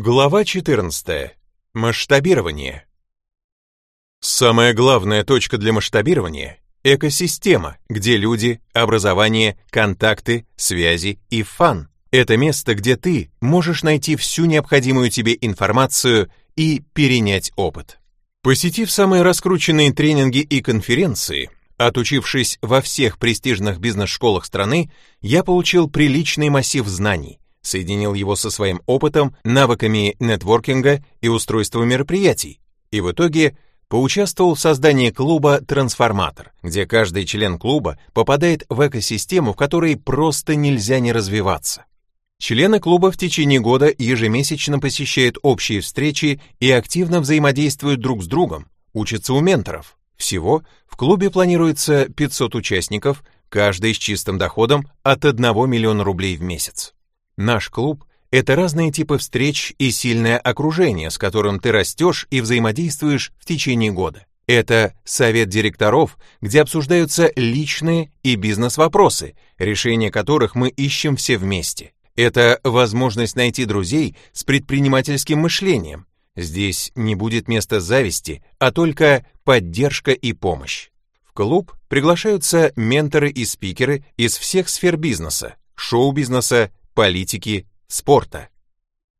Глава 14. Масштабирование. Самая главная точка для масштабирования – экосистема, где люди, образование, контакты, связи и фан. Это место, где ты можешь найти всю необходимую тебе информацию и перенять опыт. Посетив самые раскрученные тренинги и конференции, отучившись во всех престижных бизнес-школах страны, я получил приличный массив знаний – соединил его со своим опытом, навыками нетворкинга и устройства мероприятий, и в итоге поучаствовал в создании клуба «Трансформатор», где каждый член клуба попадает в экосистему, в которой просто нельзя не развиваться. Члены клуба в течение года ежемесячно посещают общие встречи и активно взаимодействуют друг с другом, учатся у менторов. Всего в клубе планируется 500 участников, каждый с чистым доходом от 1 миллиона рублей в месяц. Наш клуб — это разные типы встреч и сильное окружение, с которым ты растешь и взаимодействуешь в течение года. Это совет директоров, где обсуждаются личные и бизнес-вопросы, решения которых мы ищем все вместе. Это возможность найти друзей с предпринимательским мышлением. Здесь не будет места зависти, а только поддержка и помощь. В клуб приглашаются менторы и спикеры из всех сфер бизнеса, шоу-бизнеса, политики, спорта.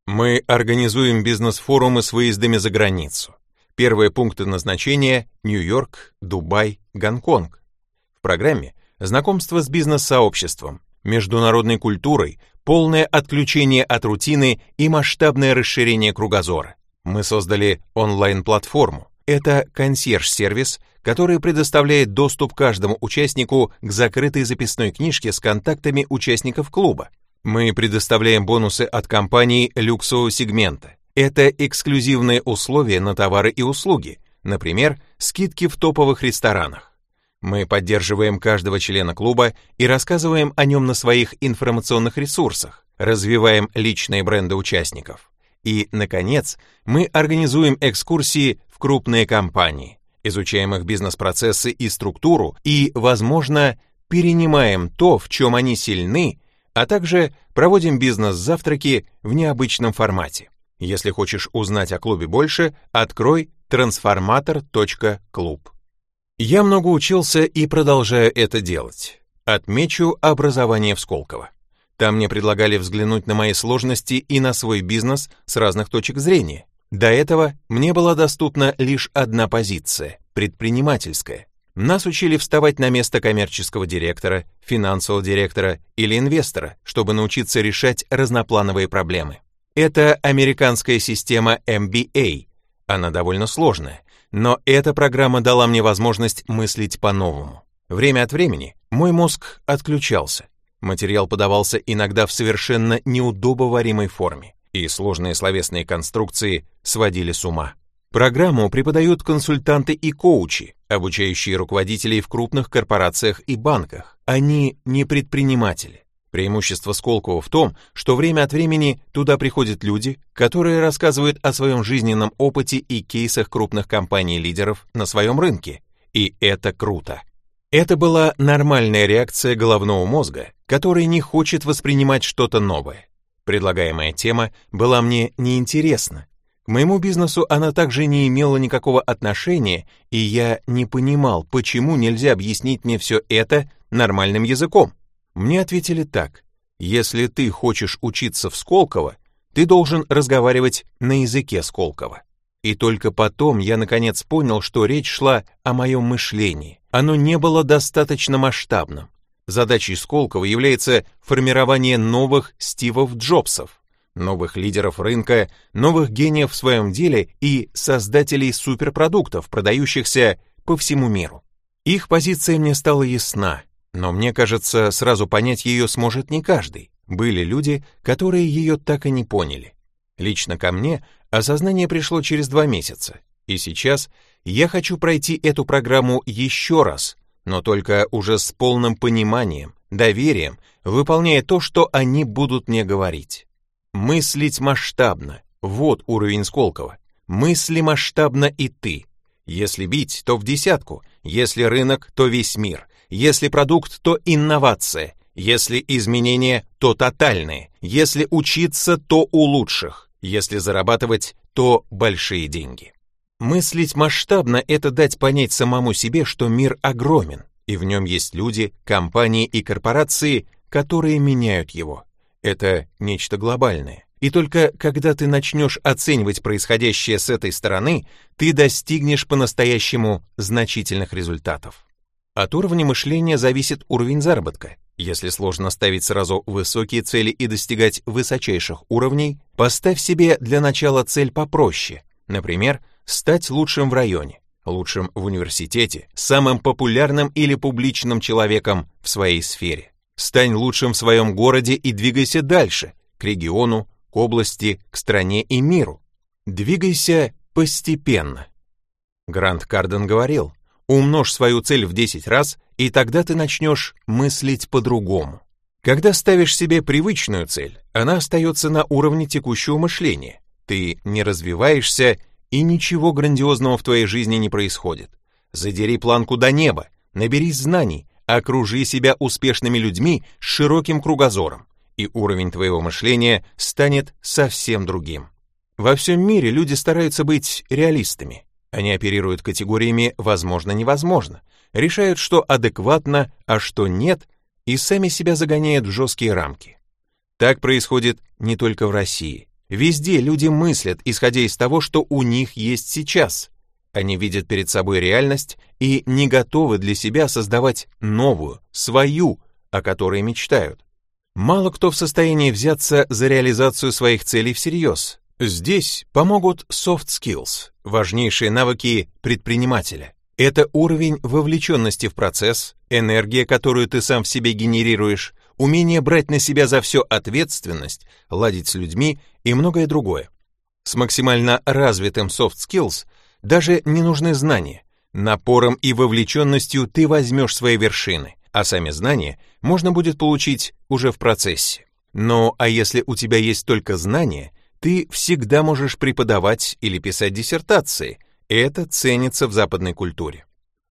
Мы организуем бизнес-форумы с выездами за границу. Первые пункты назначения – Нью-Йорк, Дубай, Гонконг. В программе знакомство с бизнес-сообществом, международной культурой, полное отключение от рутины и масштабное расширение кругозора. Мы создали онлайн-платформу. Это консьерж-сервис, который предоставляет доступ каждому участнику к закрытой записной книжке с контактами участников клуба. Мы предоставляем бонусы от компаний люксового сегмента. Это эксклюзивные условия на товары и услуги, например, скидки в топовых ресторанах. Мы поддерживаем каждого члена клуба и рассказываем о нем на своих информационных ресурсах, развиваем личные бренды участников. И, наконец, мы организуем экскурсии в крупные компании, изучаем их бизнес-процессы и структуру и, возможно, перенимаем то, в чем они сильны, а также проводим бизнес-завтраки в необычном формате. Если хочешь узнать о клубе больше, открой transformator.club. Я много учился и продолжаю это делать. Отмечу образование в Сколково. Там мне предлагали взглянуть на мои сложности и на свой бизнес с разных точек зрения. До этого мне была доступна лишь одна позиция – предпринимательская. Нас учили вставать на место коммерческого директора, финансового директора или инвестора, чтобы научиться решать разноплановые проблемы. Это американская система MBA. Она довольно сложная, но эта программа дала мне возможность мыслить по-новому. Время от времени мой мозг отключался. Материал подавался иногда в совершенно неудобоваримой форме, и сложные словесные конструкции сводили с ума. Программу преподают консультанты и коучи, обучающие руководителей в крупных корпорациях и банках. Они не предприниматели. Преимущество Сколково в том, что время от времени туда приходят люди, которые рассказывают о своем жизненном опыте и кейсах крупных компаний-лидеров на своем рынке. И это круто. Это была нормальная реакция головного мозга, который не хочет воспринимать что-то новое. Предлагаемая тема была мне неинтересна, моему бизнесу она также не имела никакого отношения, и я не понимал, почему нельзя объяснить мне все это нормальным языком. Мне ответили так. Если ты хочешь учиться в Сколково, ты должен разговаривать на языке Сколково. И только потом я наконец понял, что речь шла о моем мышлении. Оно не было достаточно масштабным. Задачей Сколково является формирование новых Стивов Джобсов новых лидеров рынка, новых гениев в своем деле и создателей суперпродуктов, продающихся по всему миру. Их позиция мне стала ясна, но мне кажется, сразу понять ее сможет не каждый. Были люди, которые ее так и не поняли. Лично ко мне осознание пришло через два месяца, и сейчас я хочу пройти эту программу еще раз, но только уже с полным пониманием, доверием, выполняя то, что они будут мне говорить. Мыслить масштабно. Вот уровень Сколково. Мысли масштабно и ты. Если бить, то в десятку. Если рынок, то весь мир. Если продукт, то инновация. Если изменения, то тотальные. Если учиться, то у лучших. если зарабатывать, то большие деньги. Мыслить масштабно — это дать понять самому себе, что мир огромен, и в нем есть люди, компании и корпорации, которые меняют его. Это нечто глобальное. И только когда ты начнешь оценивать происходящее с этой стороны, ты достигнешь по-настоящему значительных результатов. От уровня мышления зависит уровень заработка. Если сложно ставить сразу высокие цели и достигать высочайших уровней, поставь себе для начала цель попроще. Например, стать лучшим в районе, лучшим в университете, самым популярным или публичным человеком в своей сфере. Стань лучшим в своем городе и двигайся дальше, к региону, к области, к стране и миру. Двигайся постепенно. Грант Карден говорил, умножь свою цель в 10 раз, и тогда ты начнешь мыслить по-другому. Когда ставишь себе привычную цель, она остается на уровне текущего мышления. Ты не развиваешься, и ничего грандиозного в твоей жизни не происходит. Задери планку до неба, наберись знаний, окружи себя успешными людьми с широким кругозором и уровень твоего мышления станет совсем другим. Во всем мире люди стараются быть реалистами. Они оперируют категориями «возможно-невозможно», решают, что адекватно, а что нет, и сами себя загоняют в жесткие рамки. Так происходит не только в России. Везде люди мыслят, исходя из того, что у них есть сейчас. Они видят перед собой реальность и не готовы для себя создавать новую, свою, о которой мечтают. Мало кто в состоянии взяться за реализацию своих целей всерьез. Здесь помогут soft skills, важнейшие навыки предпринимателя. Это уровень вовлеченности в процесс, энергия, которую ты сам в себе генерируешь, умение брать на себя за все ответственность, ладить с людьми и многое другое. С максимально развитым soft skills даже не нужны знания. Напором и вовлеченностью ты возьмешь свои вершины а сами знания можно будет получить уже в процессе. Но а если у тебя есть только знания, ты всегда можешь преподавать или писать диссертации. Это ценится в западной культуре.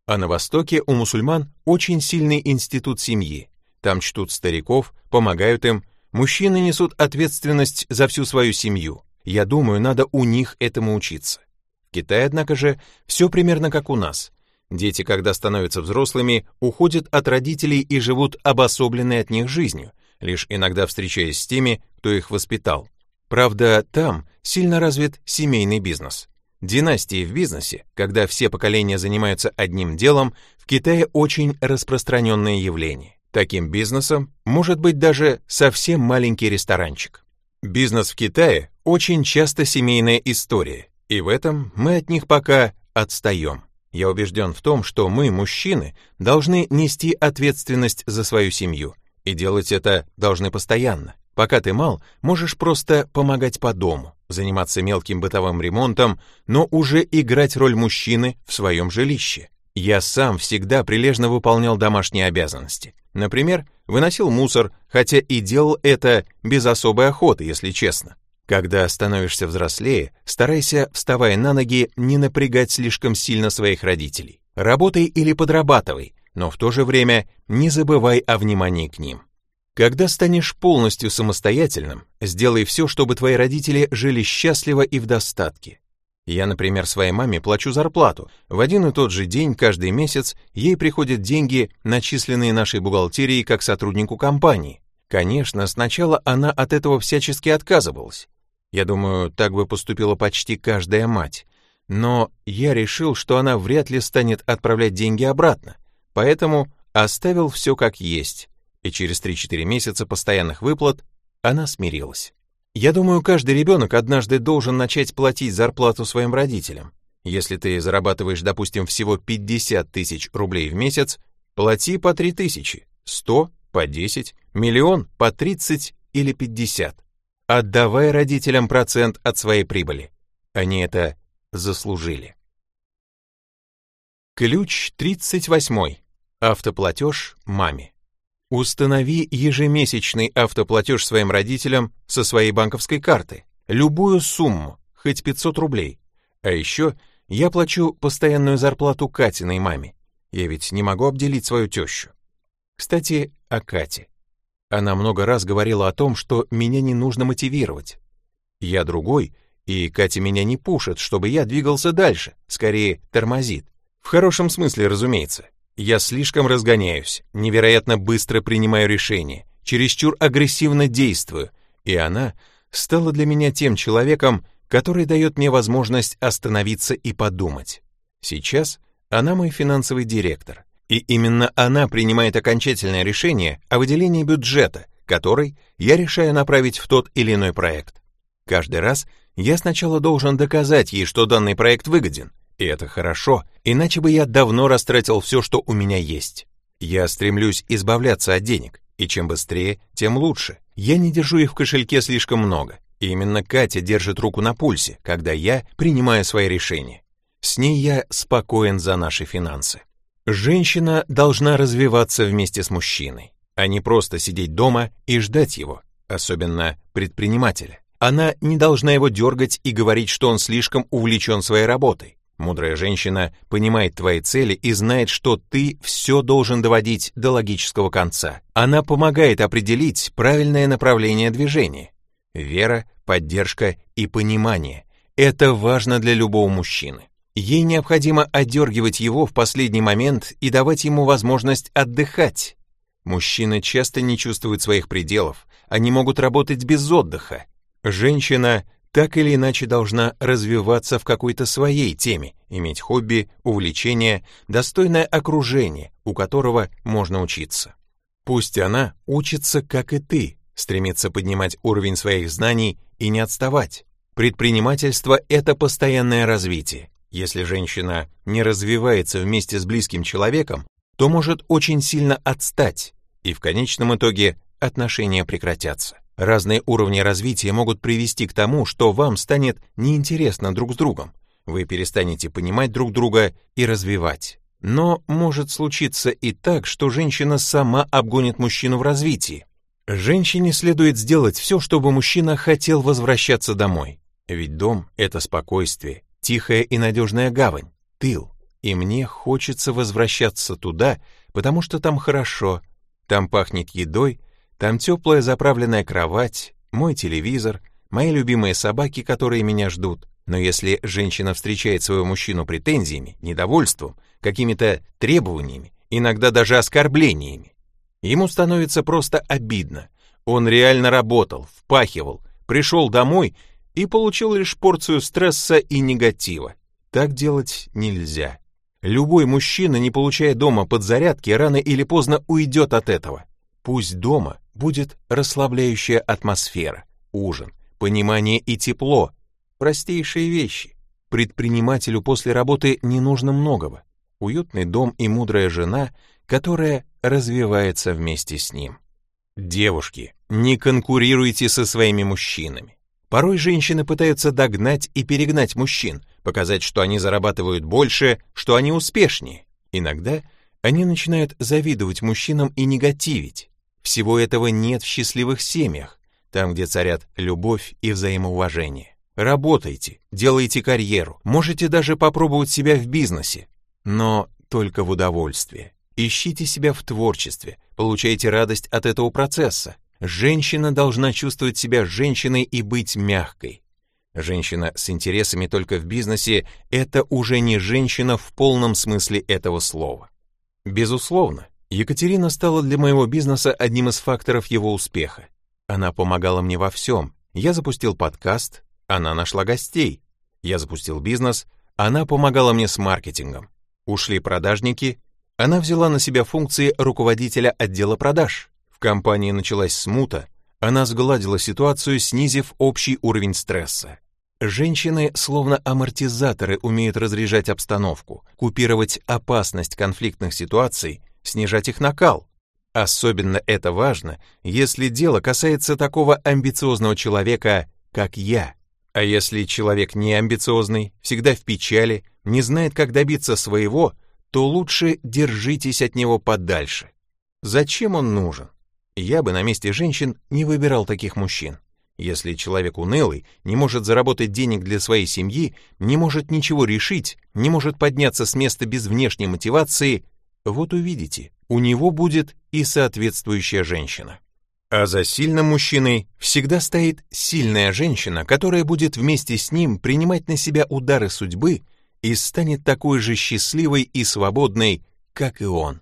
А на Востоке у мусульман очень сильный институт семьи. Там чтут стариков, помогают им, мужчины несут ответственность за всю свою семью. Я думаю, надо у них этому учиться. В Китае, однако же, все примерно как у нас. Дети, когда становятся взрослыми, уходят от родителей и живут обособленной от них жизнью, лишь иногда встречаясь с теми, кто их воспитал. Правда, там сильно развит семейный бизнес. Династии в бизнесе, когда все поколения занимаются одним делом, в Китае очень распространенное явление. Таким бизнесом может быть даже совсем маленький ресторанчик. Бизнес в Китае очень часто семейная история, и в этом мы от них пока отстаем. Я убежден в том, что мы, мужчины, должны нести ответственность за свою семью, и делать это должны постоянно. Пока ты мал, можешь просто помогать по дому, заниматься мелким бытовым ремонтом, но уже играть роль мужчины в своем жилище. Я сам всегда прилежно выполнял домашние обязанности. Например, выносил мусор, хотя и делал это без особой охоты, если честно. Когда становишься взрослее, старайся, вставая на ноги, не напрягать слишком сильно своих родителей. Работай или подрабатывай, но в то же время не забывай о внимании к ним. Когда станешь полностью самостоятельным, сделай все, чтобы твои родители жили счастливо и в достатке. Я, например, своей маме плачу зарплату. В один и тот же день каждый месяц ей приходят деньги, начисленные нашей бухгалтерией как сотруднику компании. Конечно, сначала она от этого всячески отказывалась. Я думаю, так бы поступила почти каждая мать. Но я решил, что она вряд ли станет отправлять деньги обратно, поэтому оставил все как есть, и через 3-4 месяца постоянных выплат она смирилась. Я думаю, каждый ребенок однажды должен начать платить зарплату своим родителям. Если ты зарабатываешь, допустим, всего 50 тысяч рублей в месяц, плати по 3 тысячи, 100 по 10, миллион по 30 или 50. Отдавай родителям процент от своей прибыли. Они это заслужили. Ключ 38. Автоплатеж маме. Установи ежемесячный автоплатеж своим родителям со своей банковской карты. Любую сумму, хоть 500 рублей. А еще я плачу постоянную зарплату Катиной маме. Я ведь не могу обделить свою тещу. Кстати, о Кате. Она много раз говорила о том, что меня не нужно мотивировать. Я другой, и Катя меня не пушит, чтобы я двигался дальше, скорее тормозит. В хорошем смысле, разумеется. Я слишком разгоняюсь, невероятно быстро принимаю решения, чересчур агрессивно действую, и она стала для меня тем человеком, который дает мне возможность остановиться и подумать. Сейчас она мой финансовый директор, и именно она принимает окончательное решение о выделении бюджета, который я решаю направить в тот или иной проект. Каждый раз я сначала должен доказать ей, что данный проект выгоден, и это хорошо, иначе бы я давно растратил все, что у меня есть. Я стремлюсь избавляться от денег, и чем быстрее, тем лучше. Я не держу их в кошельке слишком много. И именно Катя держит руку на пульсе, когда я принимаю свои решения. С ней я спокоен за наши финансы. Женщина должна развиваться вместе с мужчиной, а не просто сидеть дома и ждать его, особенно предпринимателя. Она не должна его дергать и говорить, что он слишком увлечен своей работой. Мудрая женщина понимает твои цели и знает, что ты все должен доводить до логического конца. Она помогает определить правильное направление движения. Вера, поддержка и понимание – это важно для любого мужчины. Ей необходимо одергивать его в последний момент и давать ему возможность отдыхать. Мужчины часто не чувствуют своих пределов, они могут работать без отдыха. Женщина так или иначе должна развиваться в какой-то своей теме, иметь хобби, увлечение, достойное окружение, у которого можно учиться. Пусть она учится, как и ты, стремится поднимать уровень своих знаний и не отставать. Предпринимательство – это постоянное развитие. Если женщина не развивается вместе с близким человеком, то может очень сильно отстать, и в конечном итоге отношения прекратятся. Разные уровни развития могут привести к тому, что вам станет неинтересно друг с другом. Вы перестанете понимать друг друга и развивать. Но может случиться и так, что женщина сама обгонит мужчину в развитии. Женщине следует сделать все, чтобы мужчина хотел возвращаться домой. Ведь дом — это спокойствие, тихая и надежная гавань, тыл. И мне хочется возвращаться туда, потому что там хорошо, там пахнет едой, там теплая заправленная кровать, мой телевизор, мои любимые собаки, которые меня ждут. Но если женщина встречает своего мужчину претензиями, недовольством, какими-то требованиями, иногда даже оскорблениями, ему становится просто обидно. Он реально работал, впахивал, пришел домой и получил лишь порцию стресса и негатива. Так делать нельзя. Любой мужчина, не получая дома подзарядки, рано или поздно уйдет от этого. Пусть дома будет расслабляющая атмосфера, ужин, понимание и тепло, простейшие вещи. Предпринимателю после работы не нужно многого. Уютный дом и мудрая жена, которая развивается вместе с ним. Девушки, не конкурируйте со своими мужчинами. Порой женщины пытаются догнать и перегнать мужчин, показать, что они зарабатывают больше, что они успешнее. Иногда они начинают завидовать мужчинам и негативить. Всего этого нет в счастливых семьях, там, где царят любовь и взаимоуважение. Работайте, делайте карьеру, можете даже попробовать себя в бизнесе, но только в удовольствие. Ищите себя в творчестве, получайте радость от этого процесса. Женщина должна чувствовать себя женщиной и быть мягкой. Женщина с интересами только в бизнесе – это уже не женщина в полном смысле этого слова. Безусловно, Екатерина стала для моего бизнеса одним из факторов его успеха. Она помогала мне во всем. Я запустил подкаст, она нашла гостей. Я запустил бизнес, она помогала мне с маркетингом. Ушли продажники, она взяла на себя функции руководителя отдела продаж. В компании началась смута, она сгладила ситуацию, снизив общий уровень стресса. Женщины, словно амортизаторы, умеют разряжать обстановку, купировать опасность конфликтных ситуаций снижать их накал. Особенно это важно, если дело касается такого амбициозного человека, как я. А если человек не амбициозный, всегда в печали, не знает, как добиться своего, то лучше держитесь от него подальше. Зачем он нужен? Я бы на месте женщин не выбирал таких мужчин. Если человек унылый, не может заработать денег для своей семьи, не может ничего решить, не может подняться с места без внешней мотивации, вот увидите, у него будет и соответствующая женщина. А за сильным мужчиной всегда стоит сильная женщина, которая будет вместе с ним принимать на себя удары судьбы и станет такой же счастливой и свободной, как и он.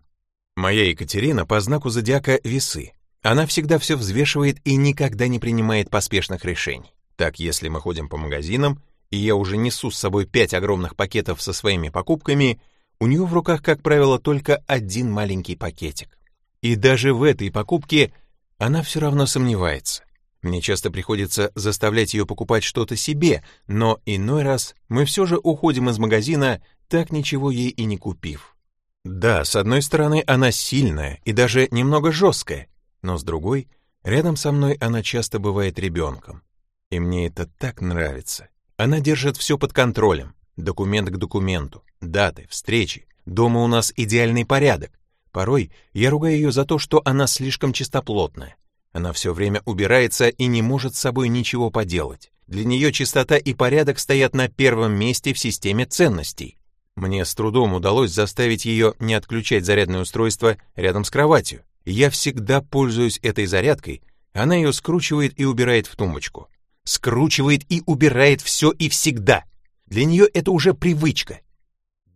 Моя Екатерина по знаку зодиака весы. Она всегда все взвешивает и никогда не принимает поспешных решений. Так, если мы ходим по магазинам, и я уже несу с собой пять огромных пакетов со своими покупками, у нее в руках, как правило, только один маленький пакетик. И даже в этой покупке она все равно сомневается. Мне часто приходится заставлять ее покупать что-то себе, но иной раз мы все же уходим из магазина, так ничего ей и не купив. Да, с одной стороны, она сильная и даже немного жесткая, но с другой, рядом со мной она часто бывает ребенком. И мне это так нравится. Она держит все под контролем, документ к документу, даты, встречи. Дома у нас идеальный порядок. Порой я ругаю ее за то, что она слишком чистоплотная. Она все время убирается и не может с собой ничего поделать. Для нее чистота и порядок стоят на первом месте в системе ценностей. Мне с трудом удалось заставить ее не отключать зарядное устройство рядом с кроватью. Я всегда пользуюсь этой зарядкой, она ее скручивает и убирает в тумбочку. Скручивает и убирает все и всегда. Для нее это уже привычка.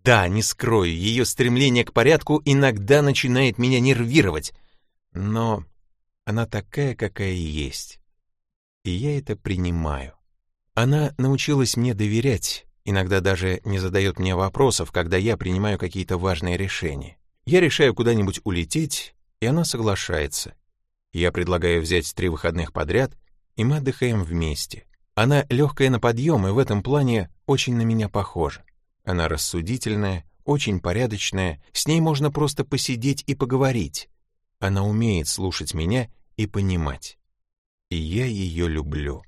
Да, не скрою, ее стремление к порядку иногда начинает меня нервировать, но она такая, какая есть. И я это принимаю. Она научилась мне доверять, иногда даже не задает мне вопросов, когда я принимаю какие-то важные решения. Я решаю куда-нибудь улететь, и она соглашается. Я предлагаю взять три выходных подряд, и мы отдыхаем вместе. Она легкая на подъем и в этом плане очень на меня похожа. Она рассудительная, очень порядочная, с ней можно просто посидеть и поговорить. Она умеет слушать меня и понимать. И я ее люблю.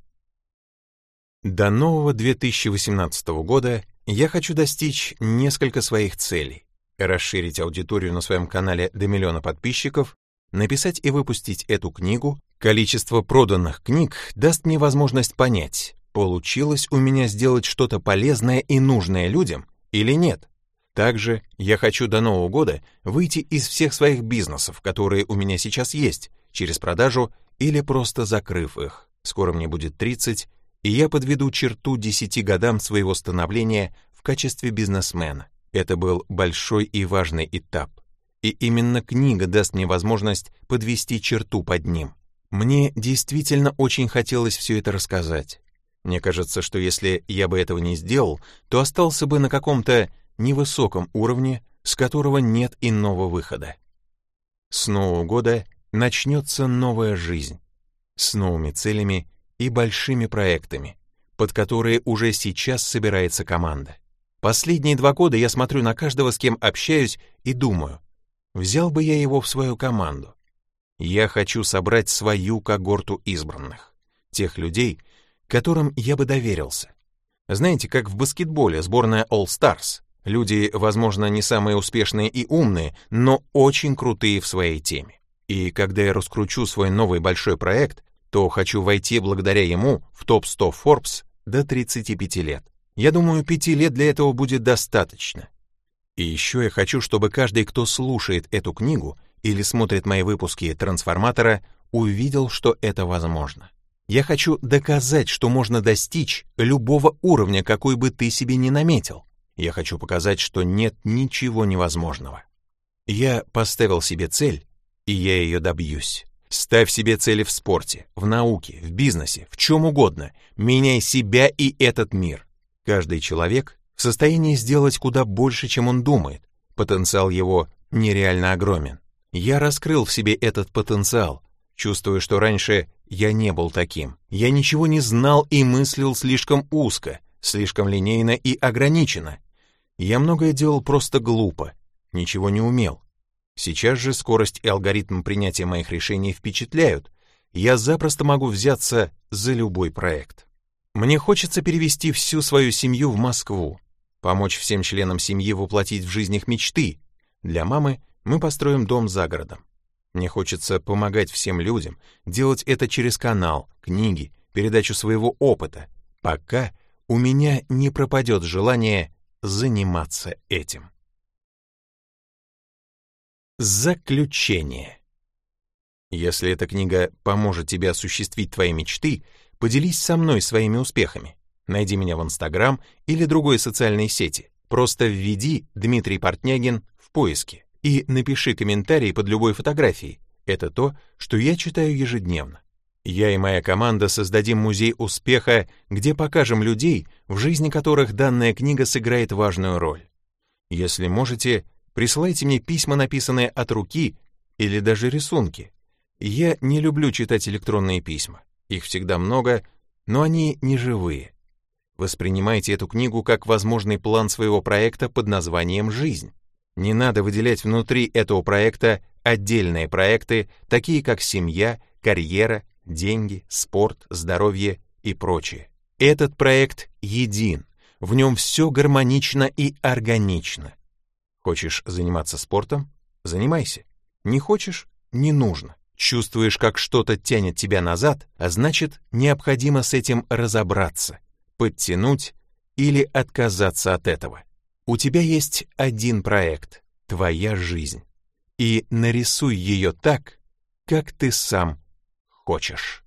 До нового 2018 года я хочу достичь несколько своих целей. Расширить аудиторию на своем канале до миллиона подписчиков, написать и выпустить эту книгу. Количество проданных книг даст мне возможность понять, получилось у меня сделать что-то полезное и нужное людям или нет. Также я хочу до Нового года выйти из всех своих бизнесов, которые у меня сейчас есть, через продажу или просто закрыв их. Скоро мне будет 30, и я подведу черту 10 годам своего становления в качестве бизнесмена. Это был большой и важный этап. И именно книга даст мне возможность подвести черту под ним. Мне действительно очень хотелось все это рассказать. Мне кажется, что если я бы этого не сделал, то остался бы на каком-то невысоком уровне, с которого нет иного выхода. С Нового года начнется новая жизнь, с новыми целями и большими проектами, под которые уже сейчас собирается команда. Последние два года я смотрю на каждого, с кем общаюсь, и думаю, взял бы я его в свою команду. Я хочу собрать свою когорту избранных, тех людей, которым я бы доверился. Знаете, как в баскетболе сборная All Stars. Люди, возможно, не самые успешные и умные, но очень крутые в своей теме. И когда я раскручу свой новый большой проект, то хочу войти благодаря ему в топ-100 Forbes до 35 лет. Я думаю, 5 лет для этого будет достаточно. И еще я хочу, чтобы каждый, кто слушает эту книгу или смотрит мои выпуски «Трансформатора», увидел, что это возможно. Я хочу доказать, что можно достичь любого уровня, какой бы ты себе ни наметил. Я хочу показать, что нет ничего невозможного. Я поставил себе цель, и я ее добьюсь. Ставь себе цели в спорте, в науке, в бизнесе, в чем угодно. Меняй себя и этот мир. Каждый человек в состоянии сделать куда больше, чем он думает. Потенциал его нереально огромен. Я раскрыл в себе этот потенциал, чувствуя, что раньше я не был таким. Я ничего не знал и мыслил слишком узко, слишком линейно и ограниченно. Я многое делал просто глупо, ничего не умел. Сейчас же скорость и алгоритм принятия моих решений впечатляют. Я запросто могу взяться за любой проект. Мне хочется перевести всю свою семью в Москву, помочь всем членам семьи воплотить в жизнь их мечты. Для мамы мы построим дом за городом. Мне хочется помогать всем людям, делать это через канал, книги, передачу своего опыта, пока у меня не пропадет желание заниматься этим. Заключение. Если эта книга поможет тебе осуществить твои мечты, поделись со мной своими успехами. Найди меня в Инстаграм или другой социальной сети. Просто введи Дмитрий Портнягин в поиске и напиши комментарий под любой фотографией. Это то, что я читаю ежедневно. Я и моя команда создадим музей успеха, где покажем людей, в жизни которых данная книга сыграет важную роль. Если можете, присылайте мне письма, написанные от руки, или даже рисунки. Я не люблю читать электронные письма. Их всегда много, но они не живые. Воспринимайте эту книгу как возможный план своего проекта под названием «Жизнь». Не надо выделять внутри этого проекта отдельные проекты, такие как семья, карьера, деньги, спорт, здоровье и прочее. Этот проект един, в нем все гармонично и органично. Хочешь заниматься спортом? Занимайся. Не хочешь? Не нужно. Чувствуешь, как что-то тянет тебя назад, а значит, необходимо с этим разобраться, подтянуть или отказаться от этого. У тебя есть один проект — твоя жизнь. И нарисуй ее так, как ты сам хочешь.